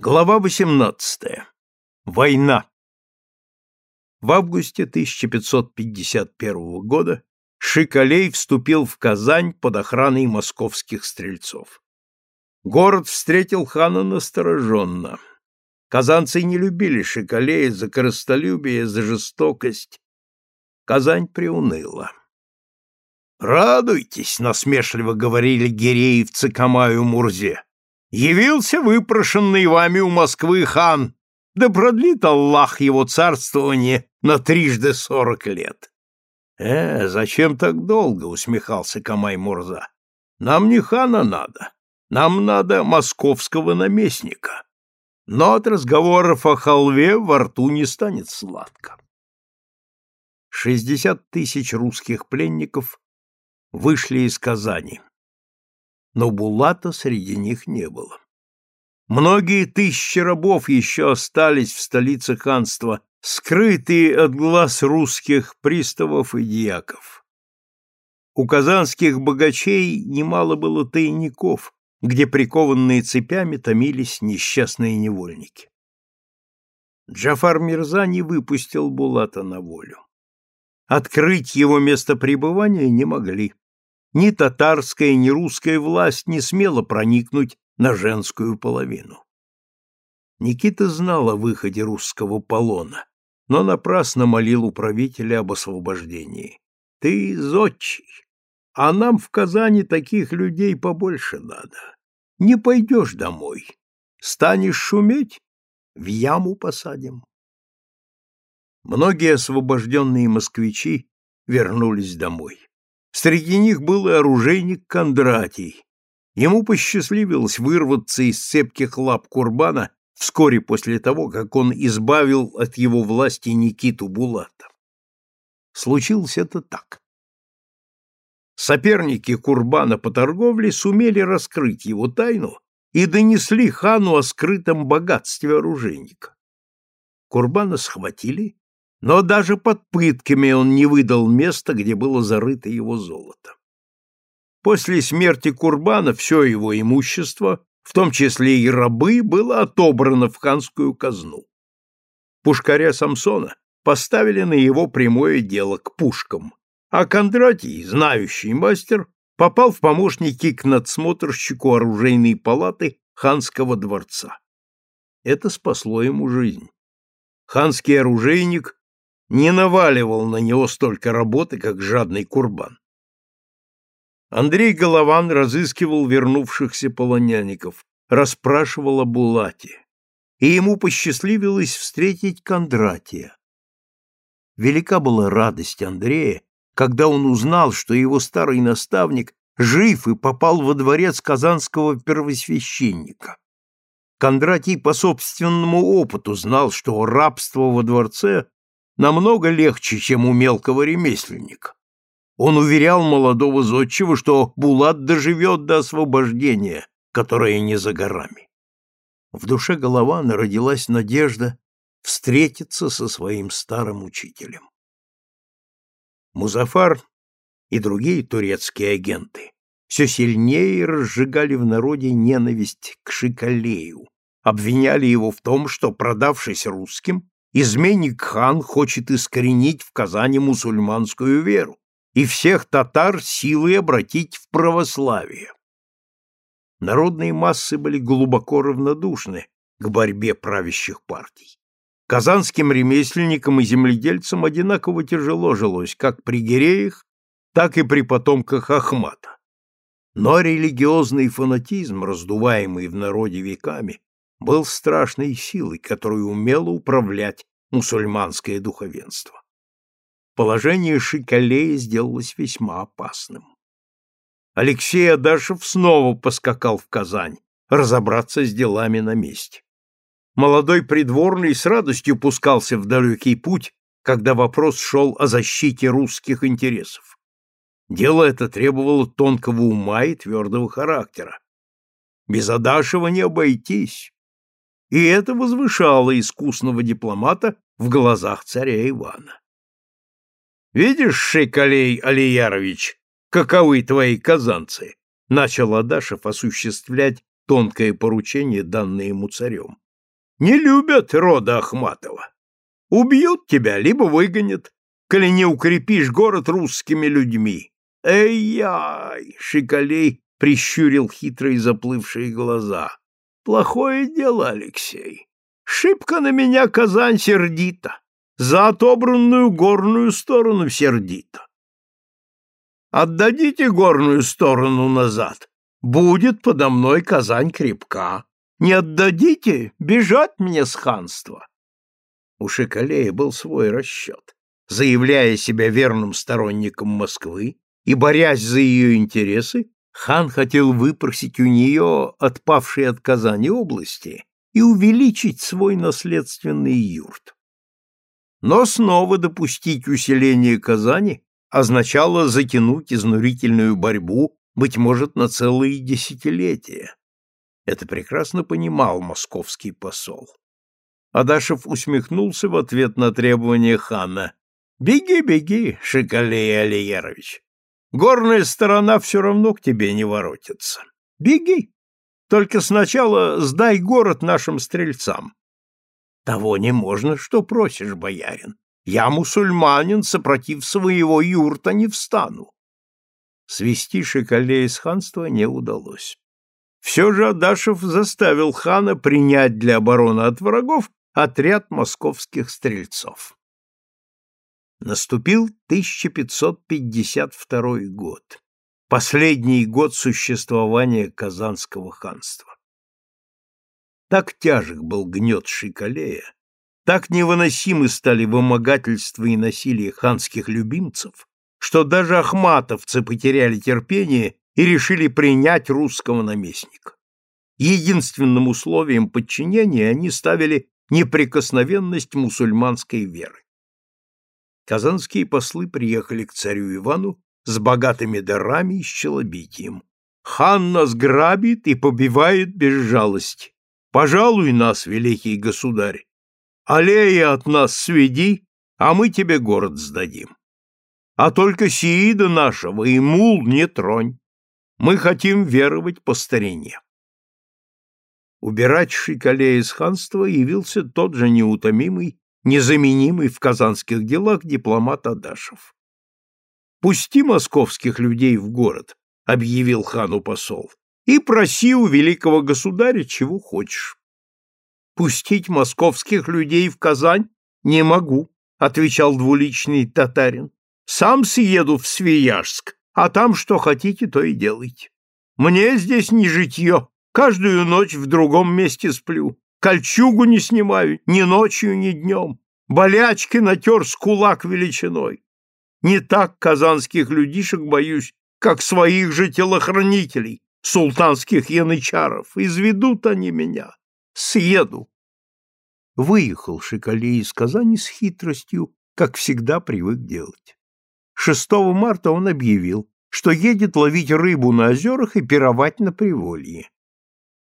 Глава 18. Война. В августе 1551 года Шикалей вступил в Казань под охраной московских стрельцов. Город встретил хана настороженно. Казанцы не любили Шикалея за корыстолюбие, за жестокость. Казань приуныла. «Радуйтесь!» — насмешливо говорили гиреевцы Камаю Мурзе. Явился выпрошенный вами у Москвы хан, да продлит Аллах его царствование на трижды сорок лет. — Э, зачем так долго? — усмехался Камай Мурза. — Нам не хана надо, нам надо московского наместника. Но от разговоров о халве во рту не станет сладко. Шестьдесят тысяч русских пленников вышли из Казани но Булата среди них не было. Многие тысячи рабов еще остались в столице ханства, скрытые от глаз русских приставов и дьяков. У казанских богачей немало было тайников, где прикованные цепями томились несчастные невольники. Джафар Мирза не выпустил Булата на волю. Открыть его место пребывания не могли ни татарская, ни русская власть не смела проникнуть на женскую половину. Никита знал о выходе русского полона, но напрасно молил управителя об освобождении. «Ты зодчий, а нам в Казани таких людей побольше надо. Не пойдешь домой. Станешь шуметь — в яму посадим». Многие освобожденные москвичи вернулись домой. Среди них был и оружейник Кондратий. Ему посчастливилось вырваться из цепких лап Курбана вскоре после того, как он избавил от его власти Никиту Булата. Случилось это так. Соперники Курбана по торговле сумели раскрыть его тайну и донесли хану о скрытом богатстве оружейника. Курбана схватили но даже под пытками он не выдал места, где было зарыто его золото. После смерти Курбана все его имущество, в том числе и рабы, было отобрано в ханскую казну. Пушкаря Самсона поставили на его прямое дело к пушкам, а Кондратий, знающий мастер, попал в помощники к надсмотрщику оружейной палаты ханского дворца. Это спасло ему жизнь. Ханский оружейник не наваливал на него столько работы, как жадный курбан. Андрей Голован разыскивал вернувшихся полонянников, расспрашивал о Булате, и ему посчастливилось встретить Кондратия. Велика была радость Андрея, когда он узнал, что его старый наставник жив и попал во дворец казанского первосвященника. Кондратий по собственному опыту знал, что рабство во дворце намного легче, чем у мелкого ремесленника. Он уверял молодого зодчего, что Булат доживет до освобождения, которое не за горами. В душе Голована родилась надежда встретиться со своим старым учителем. Музафар и другие турецкие агенты все сильнее разжигали в народе ненависть к Шикалею, обвиняли его в том, что, продавшись русским, изменник хан хочет искоренить в Казани мусульманскую веру и всех татар силой обратить в православие. Народные массы были глубоко равнодушны к борьбе правящих партий. Казанским ремесленникам и земледельцам одинаково тяжело жилось как при Гиреях, так и при потомках Ахмата. Но религиозный фанатизм, раздуваемый в народе веками, был страшной силой, которой умело управлять мусульманское духовенство. Положение Шикалея сделалось весьма опасным. Алексей Адашев снова поскакал в Казань, разобраться с делами на месте. Молодой придворный с радостью пускался в далекий путь, когда вопрос шел о защите русских интересов. Дело это требовало тонкого ума и твердого характера. Без Адашева не обойтись и это возвышало искусного дипломата в глазах царя Ивана. «Видишь, Шейкалей Алиярович, каковы твои казанцы?» — начал Адашев осуществлять тонкое поручение, данное ему царем. Не любят рода Ахматова. Убьют тебя, либо выгонят, коли не укрепишь город русскими людьми. Эй-яй! Шикалей прищурил хитрые заплывшие глаза. Плохое дело, Алексей. Шибко на меня Казань сердита. За отобранную горную сторону сердита. Отдадите горную сторону назад. Будет подо мной Казань крепка. Не отдадите, бежать мне с ханства. У Шикалея был свой расчет. Заявляя себя верным сторонником Москвы и борясь за ее интересы, хан хотел выпросить у нее отпавшие от Казани области и увеличить свой наследственный юрт. Но снова допустить усиление Казани означало затянуть изнурительную борьбу, быть может, на целые десятилетия. Это прекрасно понимал московский посол. Адашев усмехнулся в ответ на требование хана. «Беги, беги, Шикалей Алиерович. Горная сторона все равно к тебе не воротится. Беги. Только сначала сдай город нашим стрельцам. Того не можно, что просишь, боярин. Я мусульманин, сопротив своего юрта не встану. Свести Шикалея из ханства не удалось. Все же Адашев заставил хана принять для обороны от врагов отряд московских стрельцов. Наступил 1552 год, последний год существования Казанского ханства. Так тяжек был гнет Шикалея, так невыносимы стали вымогательства и насилие ханских любимцев, что даже ахматовцы потеряли терпение и решили принять русского наместника. Единственным условием подчинения они ставили неприкосновенность мусульманской веры. Казанские послы приехали к царю Ивану с богатыми дарами и с. Хан нас грабит и побивает без жалости. Пожалуй нас, великий государь, аллея от нас сведи, а мы тебе город сдадим. А только Сиида нашего и мул не тронь. Мы хотим веровать по старине. Убирать Шикале из ханства явился тот же неутомимый, незаменимый в казанских делах дипломат Адашев. «Пусти московских людей в город», — объявил хану посол, — «и проси у великого государя, чего хочешь». «Пустить московских людей в Казань не могу», — отвечал двуличный татарин. «Сам съеду в Свияжск, а там что хотите, то и делайте. Мне здесь не житье, Каждую ночь в другом месте сплю. Кольчугу не снимаю ни ночью, ни днем. Болячки натер с кулак величиной. Не так казанских людишек боюсь, как своих же телохранителей, султанских янычаров. Изведут они меня. Съеду. Выехал Шикалей из Казани с хитростью, как всегда привык делать. 6 марта он объявил, что едет ловить рыбу на озерах и пировать на приволье.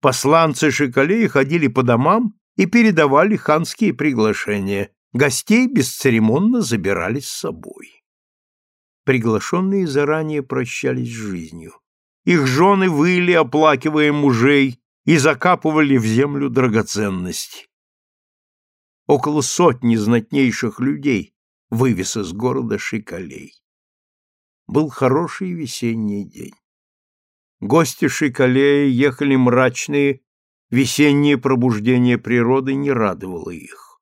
Посланцы Шикалея ходили по домам и передавали ханские приглашения. Гостей бесцеремонно забирали с собой. Приглашенные заранее прощались с жизнью. Их жены выли, оплакивая мужей, и закапывали в землю драгоценности. Около сотни знатнейших людей вывез из города Шикалей. Был хороший весенний день. Гости Шикалея ехали мрачные, весеннее пробуждение природы не радовало их.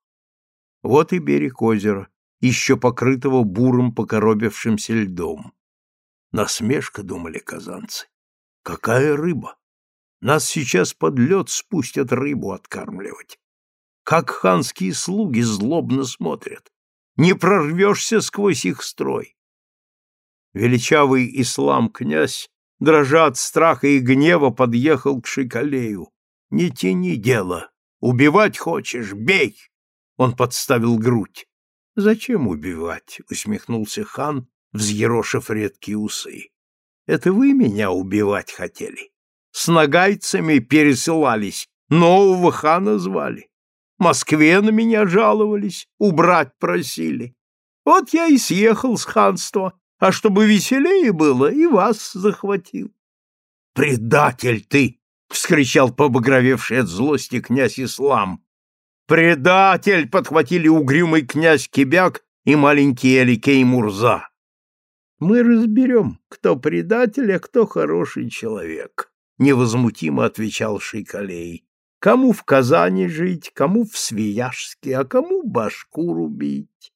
Вот и берег озера, еще покрытого бурым покоробившимся льдом. Насмешка, думали казанцы. Какая рыба! Нас сейчас под лед спустят рыбу откармливать. Как ханские слуги злобно смотрят. Не прорвешься сквозь их строй. Величавый ислам-князь дрожа от страха и гнева, подъехал к Шикалею. «Не тяни дело. Убивать хочешь? Бей!» Он подставил грудь. «Зачем убивать?» — усмехнулся хан, взъерошив редкие усы. «Это вы меня убивать хотели? С нагайцами пересылались, нового хана звали. Москве на меня жаловались, убрать просили. Вот я и съехал с ханства, а чтобы веселее было, и вас захватил. — Предатель ты! — вскричал побагровевший от злости князь Ислам. «Предатель!» — подхватили угрюмый князь Кибяк и маленький Аликей Мурза. «Мы разберем, кто предатель, а кто хороший человек», — невозмутимо отвечал Шейкалей. «Кому в Казани жить, кому в Свияжске, а кому башку рубить?»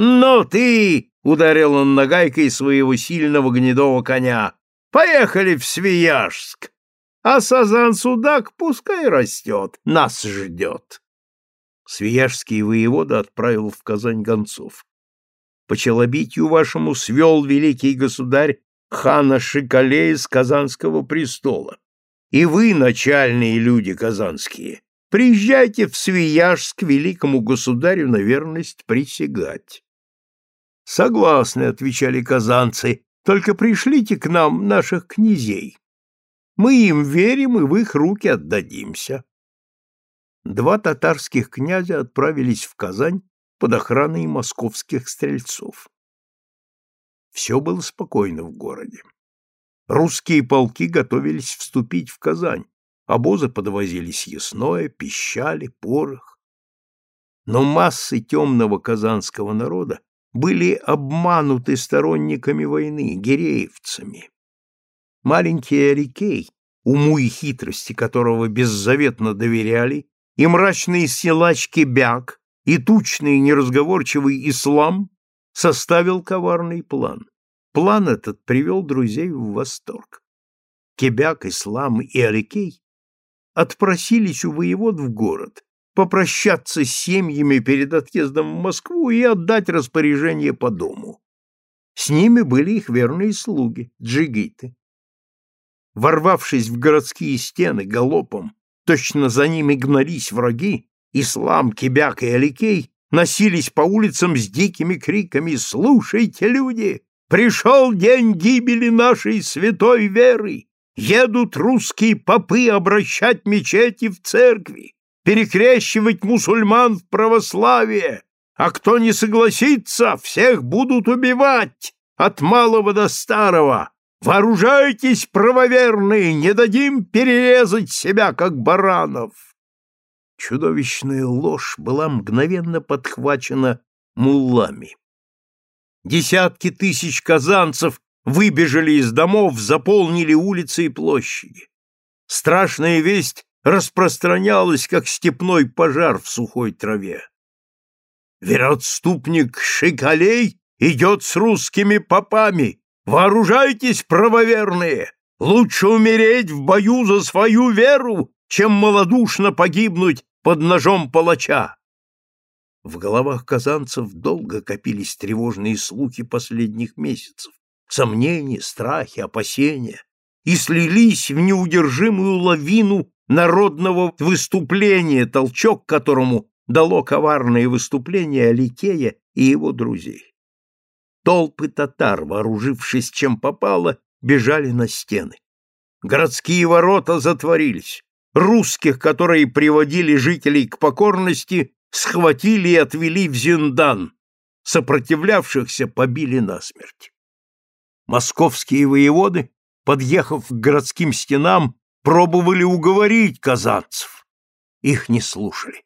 «Ну ты!» — ударил он нагайкой своего сильного гнедого коня. «Поехали в Свияжск! А сазан-судак пускай растет, нас ждет!» Свияжский воевода отправил в Казань гонцов. По челобитию вашему свел великий государь хана Шикалея с Казанского престола. И вы, начальные люди казанские, приезжайте в Свияжск великому государю на верность присягать. Согласны, отвечали казанцы, только пришлите к нам наших князей. Мы им верим и в их руки отдадимся два татарских князя отправились в Казань под охраной московских стрельцов. Все было спокойно в городе. Русские полки готовились вступить в Казань, обозы подвозили съестное, пищали, порох. Но массы темного казанского народа были обмануты сторонниками войны, гиреевцами. Маленький Арикей, уму и хитрости которого беззаветно доверяли, и мрачный силач Кебяк, и тучный неразговорчивый ислам составил коварный план. План этот привел друзей в восторг. Кебяк, Ислам и Аликей отпросились у воевод в город, попрощаться с семьями перед отъездом в Москву и отдать распоряжение по дому. С ними были их верные слуги, джигиты. Ворвавшись в городские стены галопом, точно за ними гнались враги, Ислам, Кибяк и Аликей носились по улицам с дикими криками «Слушайте, люди! Пришел день гибели нашей святой веры! Едут русские попы обращать мечети в церкви, перекрещивать мусульман в православие, а кто не согласится, всех будут убивать, от малого до старого, Вооружайтесь, правоверные, не дадим перерезать себя, как баранов. Чудовищная ложь была мгновенно подхвачена муллами. Десятки тысяч казанцев выбежали из домов, заполнили улицы и площади. Страшная весть распространялась, как степной пожар в сухой траве. Вероотступник Шикалей идет с русскими попами, Вооружайтесь, правоверные! Лучше умереть в бою за свою веру, чем малодушно погибнуть под ножом палача. В головах казанцев долго копились тревожные слухи последних месяцев, сомнения, страхи, опасения, и слились в неудержимую лавину народного выступления, толчок которому дало коварное выступление Аликея и его друзей. Толпы татар, вооружившись чем попало, бежали на стены. Городские ворота затворились. Русских, которые приводили жителей к покорности, схватили и отвели в Зиндан. Сопротивлявшихся побили насмерть. Московские воеводы, подъехав к городским стенам, пробовали уговорить казанцев. Их не слушали.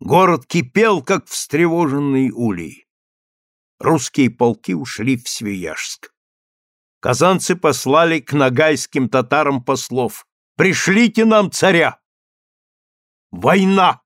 Город кипел, как встревоженный улей русские полки ушли в Свияжск. Казанцы послали к нагайским татарам послов «Пришлите нам царя!» «Война!»